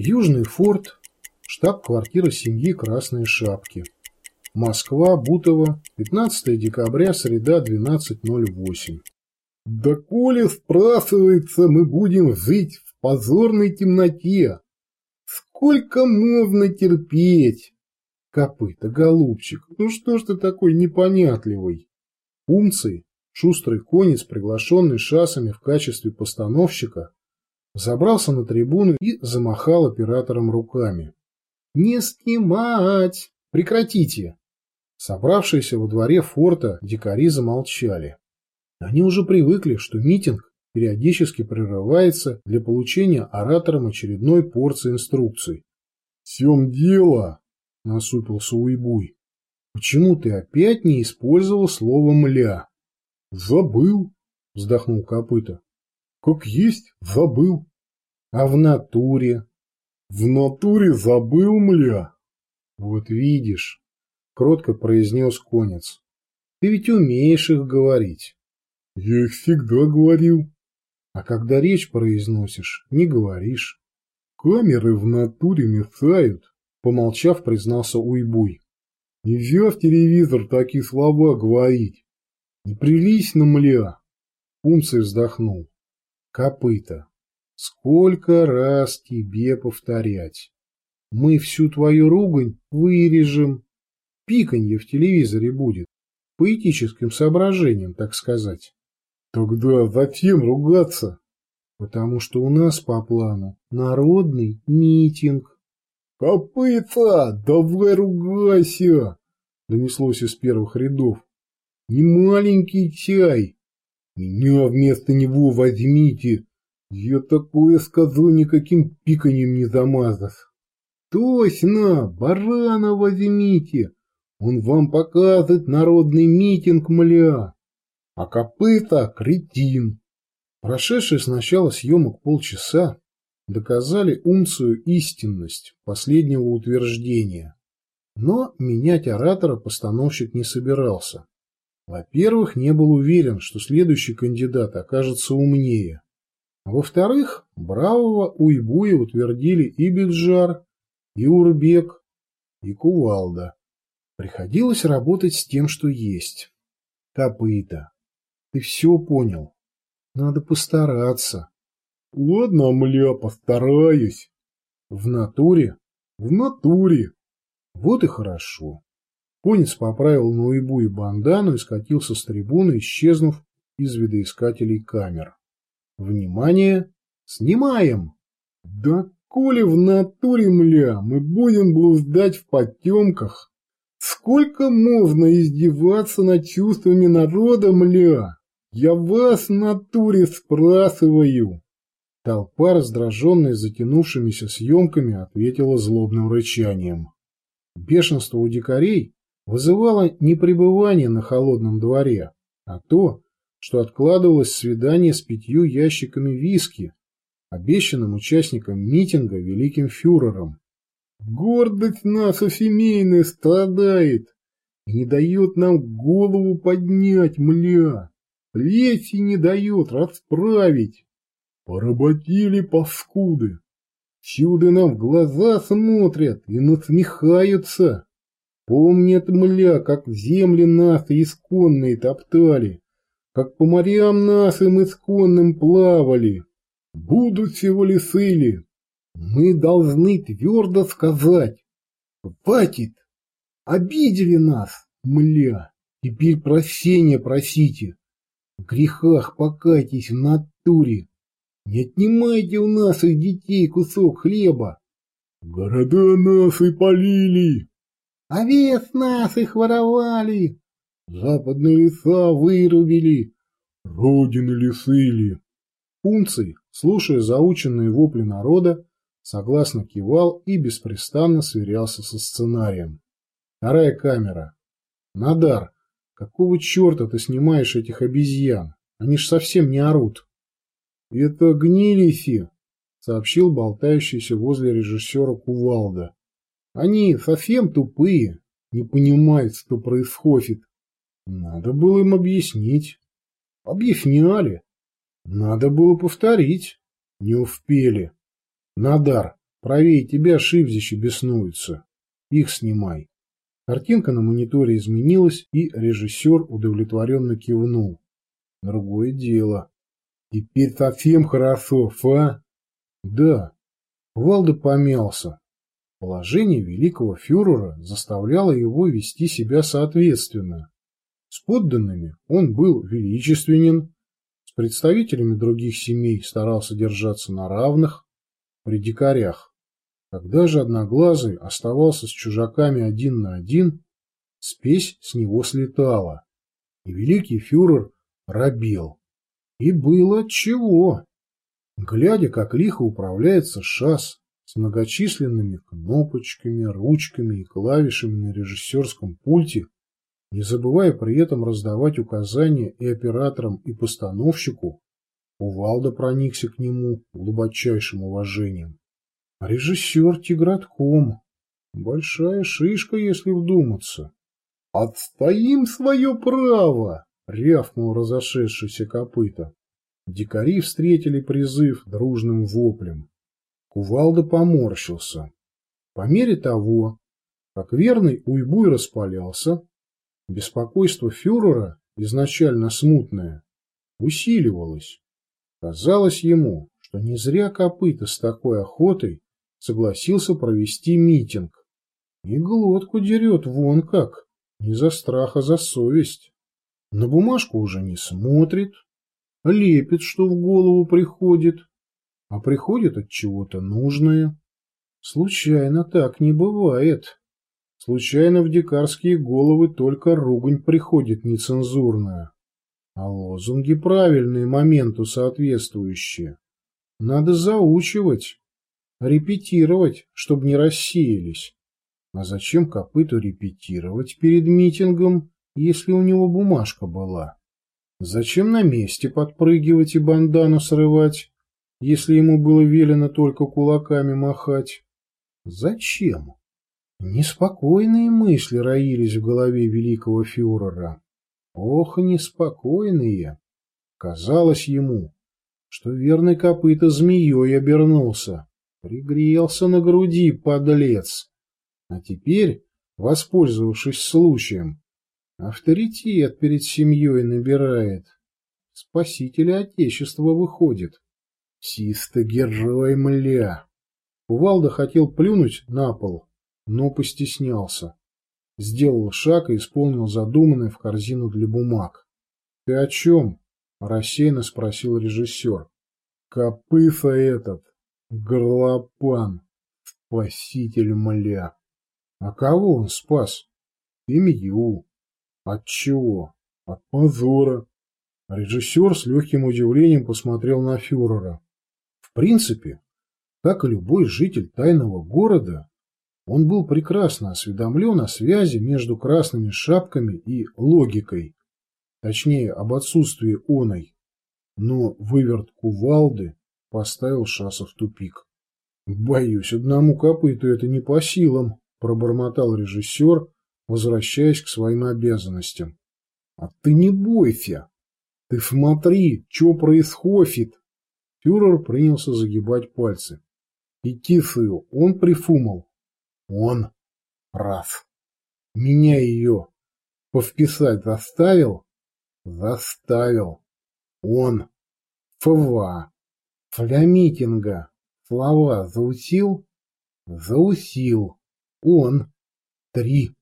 Южный форт, штаб-квартира семьи Красные Шапки. Москва, Бутово, 15 декабря, среда, 12.08. Да коли спрашивается, мы будем жить в позорной темноте. Сколько можно терпеть? Копыта, голубчик, ну что ж ты такой непонятливый? Умцы, шустрый конец, приглашенный шасами в качестве постановщика, забрался на трибуну и замахал оператором руками. «Не снимать! Прекратите!» Собравшиеся во дворе форта дикари замолчали. Они уже привыкли, что митинг периодически прерывается для получения оратором очередной порции инструкций. — В чем дело? — насупился Уйбуй. — Почему ты опять не использовал слово «мля»? — Забыл, — вздохнул Копыта. — Как есть, забыл. — А в натуре? — В натуре забыл, мля. — Вот видишь, — кротко произнес конец. — Ты ведь умеешь их говорить. — Я их всегда говорил. А когда речь произносишь, не говоришь. Камеры в натуре мерцают, помолчав, признался Уйбуй. Нельзя в телевизор такие слова говорить. Неприлично, мля. Умцей вздохнул. Копыта. Сколько раз тебе повторять? Мы всю твою ругань вырежем. Пиканье в телевизоре будет. Поэтическим соображением, так сказать. Тогда зачем ругаться? Потому что у нас по плану народный митинг. Копыта, давай ругайся! Донеслось из первых рядов. Не маленький чай. Меня вместо него возьмите. Я такое скажу, никаким пиканьем не замазав. Точно, барана возьмите. Он вам показывает народный митинг, мля а копыта — кретин. Прошедшие с начала съемок полчаса доказали унцию истинность последнего утверждения. Но менять оратора постановщик не собирался. Во-первых, не был уверен, что следующий кандидат окажется умнее. А во-вторых, бравого Уйбуя утвердили и Биджар, и Урбек, и Кувалда. Приходилось работать с тем, что есть. Копыта. Ты все понял. Надо постараться. Ладно, мля, постараюсь. В натуре? В натуре. Вот и хорошо. Конец поправил на уйбу и бандану и скатился с трибуны, исчезнув из видоискателей камер. Внимание! Снимаем! Да коли в натуре, мля, мы будем блуждать в потемках. Сколько можно издеваться над чувствами народа, мля? Я вас в натуре спрашиваю. Толпа, раздраженная затянувшимися съемками, ответила злобным рычанием. Бешенство у дикарей вызывало не пребывание на холодном дворе, а то, что откладывалось свидание с пятью ящиками виски, обещанным участникам митинга великим фюрером. Гордость наша семейная страдает и не дает нам голову поднять, мля. Плети не дает расправить. Поработили паскуды. Чудо нам в глаза смотрят и насмехаются. Помнят, мля, как земли наши исконные топтали, как по морям нашим исконным плавали. Будут всего лисыли. Мы должны твердо сказать. Хватит! Обидели нас, мля. Теперь прощения просите. В грехах покайтесь в натуре. Не отнимайте у нас их детей кусок хлеба. Города нас и полили. Овец нас их воровали. Западные леса вырубили. Родины лесыли. Пунций, слушая заученные вопли народа, согласно кивал и беспрестанно сверялся со сценарием. Вторая камера. Надар, Какого черта ты снимаешь этих обезьян? Они ж совсем не орут. — Это гнилиси, — сообщил болтающийся возле режиссера Кувалда. — Они совсем тупые, не понимают, что происходит. Надо было им объяснить. Объясняли. Надо было повторить. Не успели. Надар, Правее тебя шибзище беснуются. Их снимай. Картинка на мониторе изменилась, и режиссер удовлетворенно кивнул. Другое дело. Теперь совсем хорошо, фа? Да. Валда помялся. Положение великого фюрера заставляло его вести себя соответственно. С подданными он был величественен, с представителями других семей старался держаться на равных, при дикарях. Когда же Одноглазый оставался с чужаками один на один, спесь с него слетала, и великий фюрер робел. И было чего. Глядя, как лихо управляется ШАС с многочисленными кнопочками, ручками и клавишами на режиссерском пульте, не забывая при этом раздавать указания и операторам, и постановщику, Увалда проникся к нему глубочайшим уважением. Режиссер тигратком. Большая шишка, если вдуматься. «Отстоим свое право!» — рявкнул разошедшийся копыта. Дикари встретили призыв дружным воплем. Кувалда поморщился. По мере того, как верный уйбуй распалялся, беспокойство фюрера, изначально смутное, усиливалось. Казалось ему, что не зря копыта с такой охотой согласился провести митинг. И глотку дерет вон как, не за страх, а за совесть. На бумажку уже не смотрит, лепит, что в голову приходит, а приходит от чего-то нужное. Случайно так не бывает. Случайно в дикарские головы только ругань приходит нецензурная. А лозунги правильные, моменту соответствующие. Надо заучивать, репетировать, чтобы не рассеялись. А зачем копыту репетировать перед митингом, если у него бумажка была? Зачем на месте подпрыгивать и бандану срывать, если ему было велено только кулаками махать? Зачем? Неспокойные мысли роились в голове великого фюрера. Ох, неспокойные! Казалось ему, что верный копыта змеей обернулся, пригрелся на груди, подлец. А теперь, воспользовавшись случаем, авторитет перед семьей набирает. Спасителя Отечества выходит. Чисто герой, мля! Кувалда хотел плюнуть на пол, но постеснялся сделал шаг и исполнил задуманное в корзину для бумаг. — Ты о чем? — рассеянно спросил режиссер. — Копыфа этот, горлопан, спаситель мля. — А кого он спас? — Семью. — От чего? — От позора. Режиссер с легким удивлением посмотрел на фюрера. В принципе, как и любой житель тайного города, он был прекрасно осведомлен о связи между красными шапками и логикой, точнее, об отсутствии оной. Но выверт кувалды поставил Шаса в тупик. «Боюсь, одному копыту это не по силам», — пробормотал режиссер, возвращаясь к своим обязанностям. «А ты не бойся! Ты смотри, что происходит!» Фюрер принялся загибать пальцы. И Тифию он прифумал, он раз. Меня ее повписать заставил? Заставил. Он. ФВА. Для митинга. Слова заусил? Заусил. Он. Три.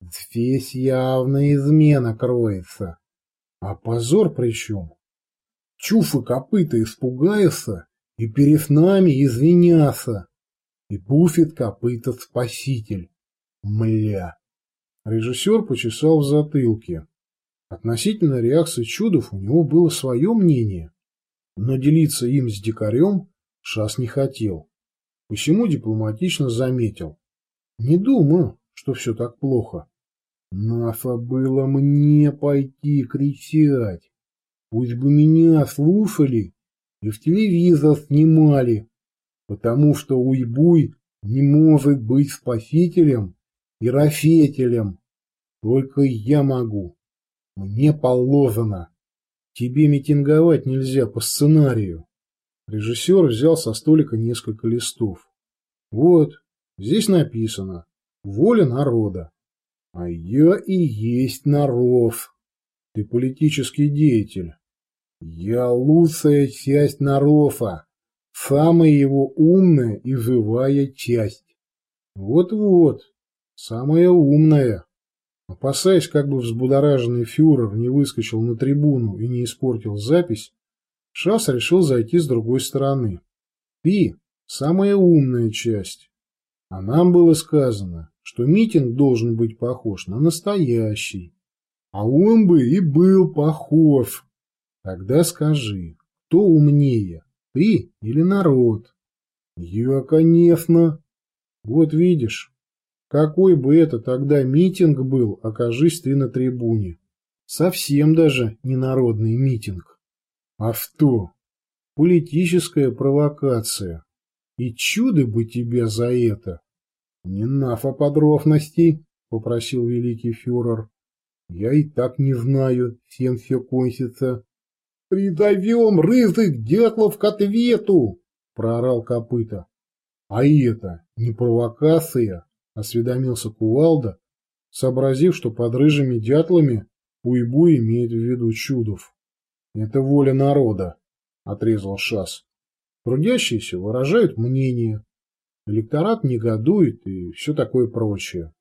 Здесь явная измена кроется. А позор причем? Чуфы копыта испугаются и перед нами извиняться и буфет копыта спаситель. Мля. Режиссер почесал в затылке. Относительно реакции чудов у него было свое мнение, но делиться им с дикарем Шас не хотел. Посему дипломатично заметил. Не думаю, что все так плохо. Надо было мне пойти кричать. Пусть бы меня слушали и в телевизор снимали потому что Уйбуй не может быть спасителем и рафетелем. Только я могу. Мне положено. Тебе митинговать нельзя по сценарию. Режиссер взял со столика несколько листов. Вот, здесь написано «Воля народа». А я и есть наров. Ты политический деятель. Я лучшая часть Нарофа, самая его умная и живая часть. Вот-вот, самая умная. Опасаясь, как бы взбудораженный фюрер не выскочил на трибуну и не испортил запись, Шас решил зайти с другой стороны. Ты – самая умная часть. А нам было сказано, что митинг должен быть похож на настоящий. А он бы и был похож. Тогда скажи, кто умнее, ты или народ? Я, конечно. Вот видишь, какой бы это тогда митинг был, окажись ты на трибуне. Совсем даже не народный митинг. А что? Политическая провокация. И чудо бы тебе за это. Не нафа подробностей, попросил великий фюрер. Я и так не знаю, всем все кончится. Призовем рызых дятлов к ответу, проорал копыта. А это не провокация? — осведомился Кувалда, сообразив, что под рыжими дятлами Уйбу имеет в виду чудов. — Это воля народа, — отрезал Шас. Трудящиеся выражают мнение, электорат негодует и все такое прочее.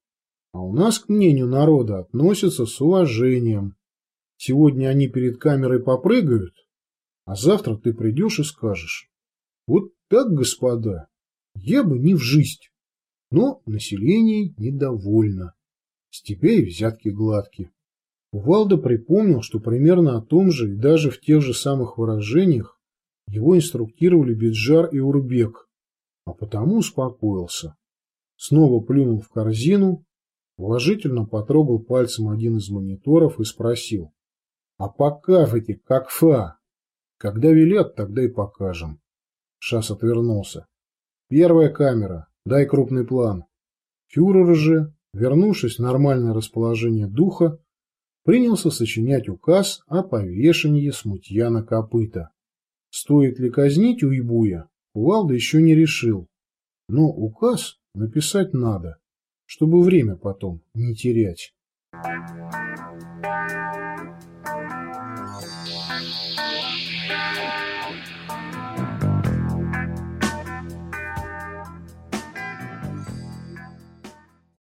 А у нас к мнению народа относятся с уважением. Сегодня они перед камерой попрыгают, а завтра ты придешь и скажешь. Вот так, господа, я бы не в жизнь. Но население недовольно. Степей взятки гладки. Увалда припомнил, что примерно о том же и даже в тех же самых выражениях его инструктировали Биджар и Урбек, а потому успокоился. Снова плюнул в корзину, уважительно потрогал пальцем один из мониторов и спросил. — А покажите, как фа? Когда велят, тогда и покажем. Шас отвернулся. Первая камера. Дай крупный план. Фюрер же, вернувшись в нормальное расположение духа, принялся сочинять указ о повешении смутьяна копыта. Стоит ли казнить уйбуя, Кувалда еще не решил. Но указ написать надо, чтобы время потом не терять.